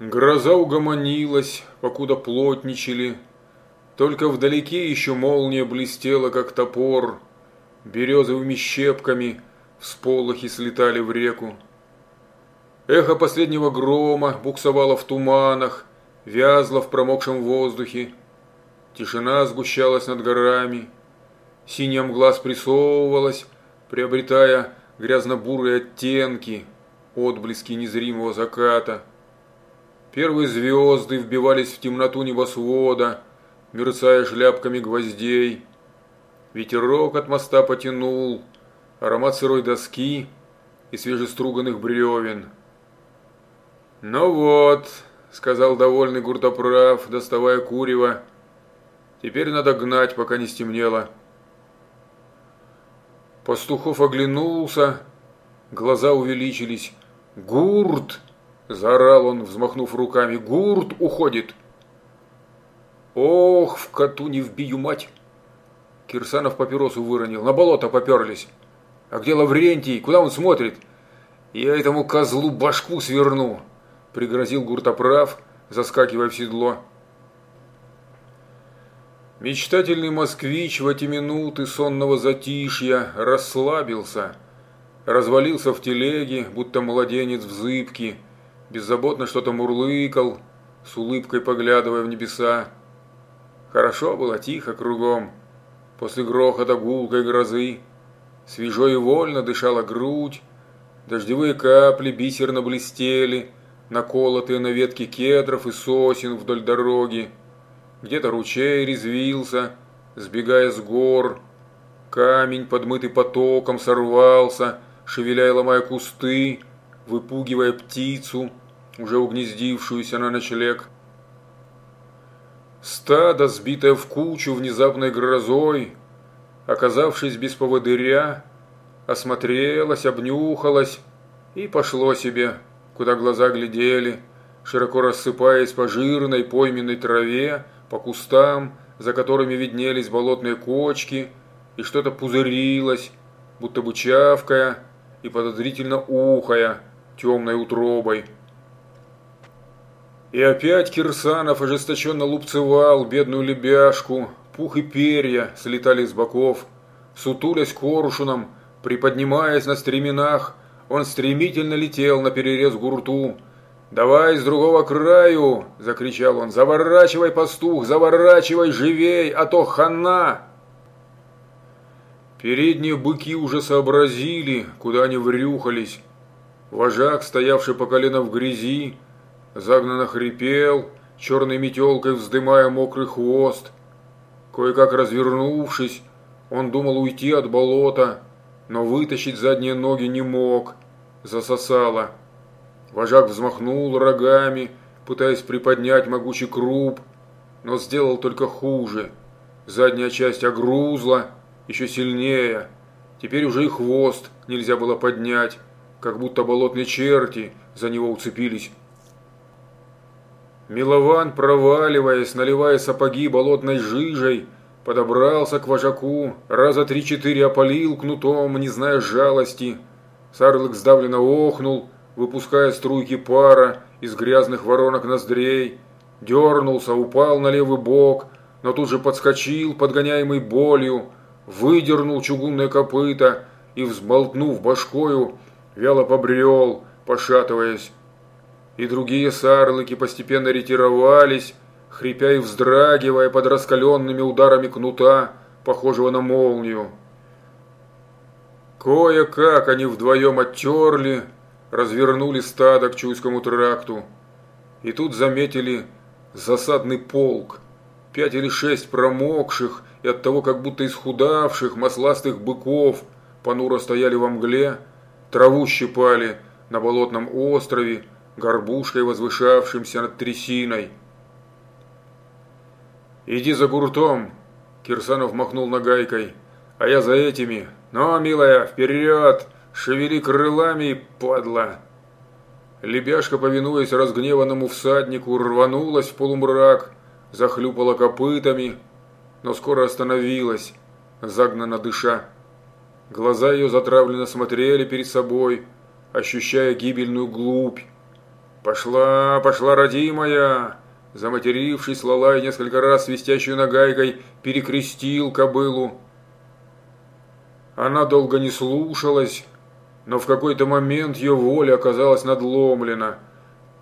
Гроза угомонилась, покуда плотничали. Только вдалеке еще молния блестела, как топор. Березовыми щепками всполохи слетали в реку. Эхо последнего грома буксовало в туманах, вязло в промокшем воздухе. Тишина сгущалась над горами. Синяя мгла спрессовывалась, приобретая грязно-бурые оттенки, отблески незримого заката. Первые звезды вбивались в темноту небосвода, мерцая шляпками гвоздей. Ветерок от моста потянул, аромат сырой доски и свежеструганных бревен. «Ну вот», — сказал довольный Гуртоправ, доставая курева, — «теперь надо гнать, пока не стемнело». Пастухов оглянулся, глаза увеличились. «Гурт!» Заорал он, взмахнув руками. Гурт уходит. Ох, в коту не вбью мать. Кирсанов папиросу выронил. На болото поперлись. А где Лаврентий? Куда он смотрит? Я этому козлу башку сверну. Пригрозил Гуртоправ, заскакивая в седло. Мечтательный москвич в эти минуты сонного затишья расслабился, развалился в телеге, будто младенец в зыбке, беззаботно что-то мурлыкал, с улыбкой поглядывая в небеса. Хорошо было, тихо кругом, после грохота гулкой грозы. Свежо и вольно дышала грудь, дождевые капли бисерно блестели, наколотые на ветки кедров и сосен вдоль дороги. Где-то ручей резвился, сбегая с гор. Камень, подмытый потоком, сорвался, шевеля и ломая кусты, выпугивая птицу, уже угнездившуюся на ночлег. Стадо, сбитое в кучу внезапной грозой, оказавшись без поводыря, осмотрелось, обнюхалось и пошло себе, куда глаза глядели, широко рассыпаясь по жирной пойменной траве, по кустам, за которыми виднелись болотные кочки, и что-то пузырилось, будто бы чавкая и подозрительно ухая темной утробой. И опять Кирсанов ожесточенно лупцевал бедную лебяшку, пух и перья слетали с боков, сутулясь коршуном, приподнимаясь на стременах, он стремительно летел на перерез гурту. «Давай с другого краю!» – закричал он. «Заворачивай, пастух, заворачивай живей, а то хана!» Передние быки уже сообразили, куда они врюхались. Вожак, стоявший по колено в грязи, загнанно хрипел, черной метелкой вздымая мокрый хвост. Кое-как развернувшись, он думал уйти от болота, но вытащить задние ноги не мог, засосало. Вожак взмахнул рогами, пытаясь приподнять могучий круп, но сделал только хуже. Задняя часть огрузла еще сильнее. Теперь уже и хвост нельзя было поднять, как будто болотные черти за него уцепились. Милован, проваливаясь, наливая сапоги болотной жижей, подобрался к вожаку, раза три-четыре опалил кнутом, не зная жалости. Сарлык сдавленно охнул, выпуская струйки пара из грязных воронок ноздрей, дернулся, упал на левый бок, но тут же подскочил, подгоняемый болью, выдернул чугунное копыто и, взболтнув башкою, вяло побрел, пошатываясь и другие сарлыки постепенно ретировались, хрипя и вздрагивая под раскаленными ударами кнута, похожего на молнию. Кое-как они вдвоем оттерли, развернули стадо к Чуйскому тракту. И тут заметили засадный полк, пять или шесть промокших и от того как будто исхудавших масластых быков понуро стояли во мгле, траву щипали на болотном острове, горбушкой, возвышавшимся над трясиной. «Иди за гуртом!» – Кирсанов махнул нагайкой. «А я за этими! Но, милая, вперед! Шевели крылами, падла!» Лебяшка, повинуясь разгневанному всаднику, рванулась в полумрак, захлюпала копытами, но скоро остановилась, загнана дыша. Глаза ее затравленно смотрели перед собой, ощущая гибельную глубь, «Пошла, пошла, родимая!» Заматерившись, Лалай несколько раз свистящую нагайкой перекрестил кобылу. Она долго не слушалась, но в какой-то момент ее воля оказалась надломлена.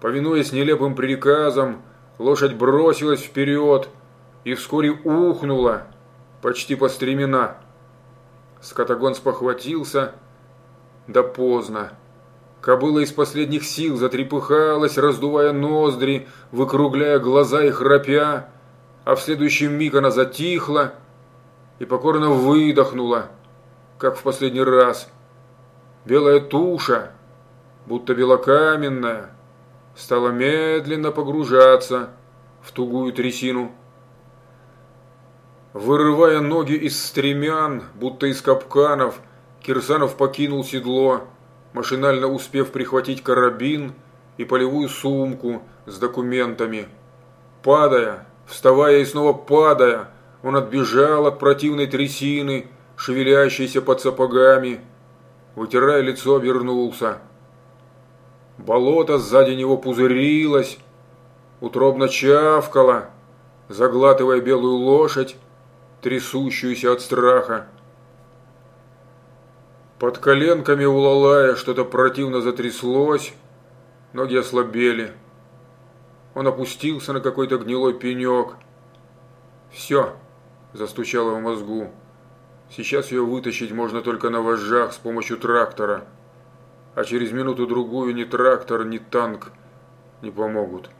Повинуясь нелепым приказам, лошадь бросилась вперед и вскоре ухнула, почти по стремена. Скотагон спохватился, да поздно. Кобыла из последних сил затрепыхалась, раздувая ноздри, выкругляя глаза и храпя, а в следующий миг она затихла и покорно выдохнула, как в последний раз. Белая туша, будто белокаменная, стала медленно погружаться в тугую трясину. Вырывая ноги из стремян, будто из капканов, Кирсанов покинул седло, машинально успев прихватить карабин и полевую сумку с документами. Падая, вставая и снова падая, он отбежал от противной трясины, шевелящейся под сапогами. Вытирая лицо, обернулся. Болото сзади него пузырилось, утробно чавкало, заглатывая белую лошадь, трясущуюся от страха. Под коленками у Лалая что-то противно затряслось, ноги ослабели. Он опустился на какой-то гнилой пенек. «Все!» – застучало в мозгу. «Сейчас ее вытащить можно только на вожжах с помощью трактора, а через минуту-другую ни трактор, ни танк не помогут».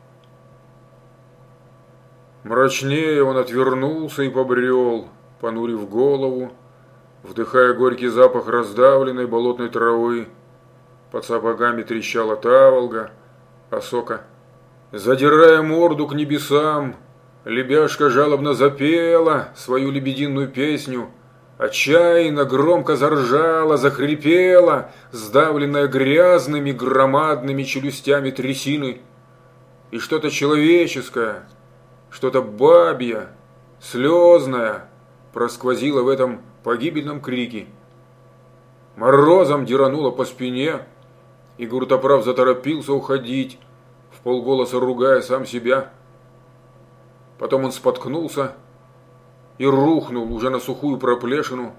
Мрачнее он отвернулся и побрел, понурив голову, вдыхая горький запах раздавленной болотной травы. Под сапогами трещала таволга, осока. Задирая морду к небесам, лебяшка жалобно запела свою лебединую песню, отчаянно громко заржала, захрипела, сдавленная грязными громадными челюстями трясины. И что-то человеческое, что-то бабье, слезное просквозило в этом погибельном крике. Морозом дерануло по спине, и Гуртоправ заторопился уходить, в полголоса ругая сам себя. Потом он споткнулся и рухнул уже на сухую проплешину,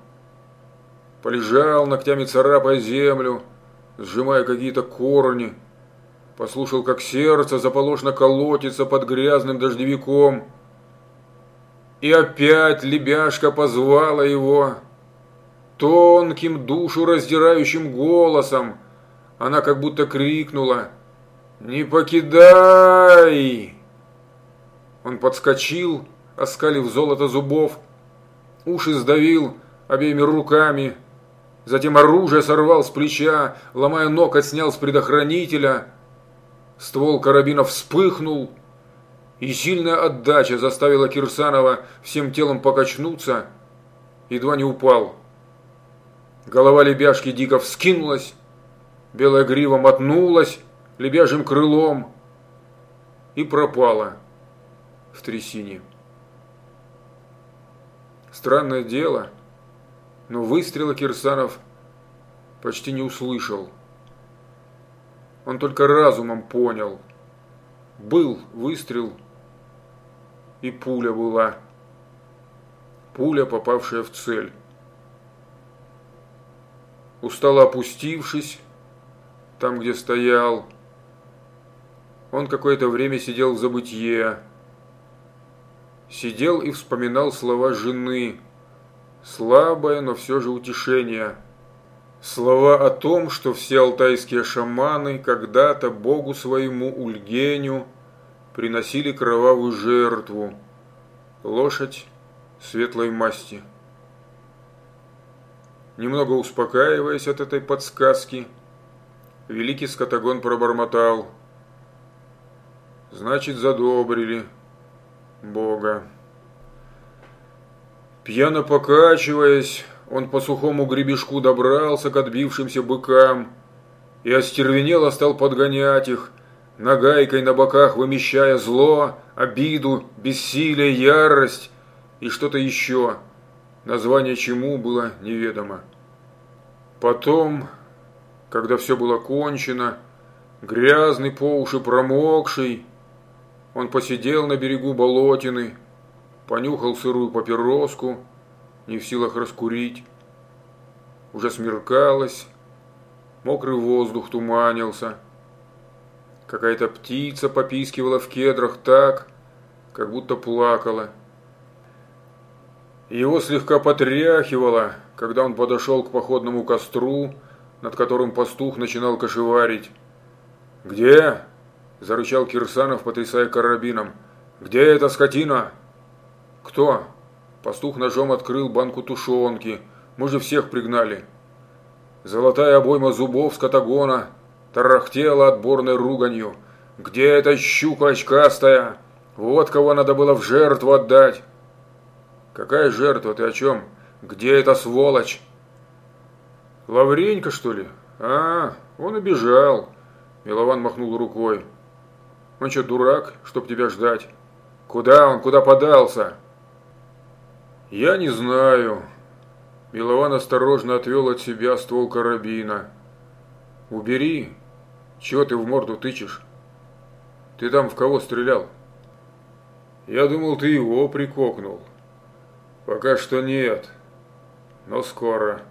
полежал ногтями царапая землю, сжимая какие-то корни, послушал, как сердце заполошно колотится под грязным дождевиком – и опять лебяшка позвала его. Тонким, душу раздирающим голосом она как будто крикнула «Не покидай!» Он подскочил, оскалив золото зубов, уши сдавил обеими руками, затем оружие сорвал с плеча, ломая ноготь снял с предохранителя. Ствол карабина вспыхнул, и сильная отдача заставила Кирсанова всем телом покачнуться, едва не упал. Голова лебяшки дико вскинулась, белая грива мотнулась лебяжьим крылом и пропала в трясине. Странное дело, но выстрела Кирсанов почти не услышал. Он только разумом понял. Был выстрел – и пуля была. Пуля, попавшая в цель. Устало опустившись, там, где стоял, он какое-то время сидел в забытье. Сидел и вспоминал слова жены. Слабое, но все же утешение. Слова о том, что все алтайские шаманы когда-то богу своему Ульгеню – приносили кровавую жертву – лошадь светлой масти. Немного успокаиваясь от этой подсказки, великий скотагон пробормотал. Значит, задобрили Бога. Пьяно покачиваясь, он по сухому гребешку добрался к отбившимся быкам и остервенело стал подгонять их, нагайкой на боках вымещая зло, обиду, бессилие, ярость и что-то еще, название чему было неведомо. Потом, когда все было кончено, грязный по уши промокший. Он посидел на берегу болотины, понюхал сырую папироску, не в силах раскурить. Уже смеркалось, мокрый воздух туманился. Какая-то птица попискивала в кедрах так, как будто плакала. Его слегка потряхивало, когда он подошел к походному костру, над которым пастух начинал кошеварить. «Где?» – зарычал Кирсанов, потрясая карабином. «Где эта скотина?» «Кто?» Пастух ножом открыл банку тушенки. «Мы же всех пригнали». Золотая обойма зубов скотагона тарахтела отборной руганью. «Где эта щука очкастая? Вот кого надо было в жертву отдать!» «Какая жертва? Ты о чем? Где эта сволочь?» «Лавренька, что ли? А, он убежал!» Милован махнул рукой. «Он что, дурак, чтоб тебя ждать? Куда он, куда подался?» «Я не знаю». Милован осторожно отвел от себя ствол карабина. «Убери. Чего ты в морду тычешь? Ты там в кого стрелял?» «Я думал, ты его прикокнул». «Пока что нет, но скоро».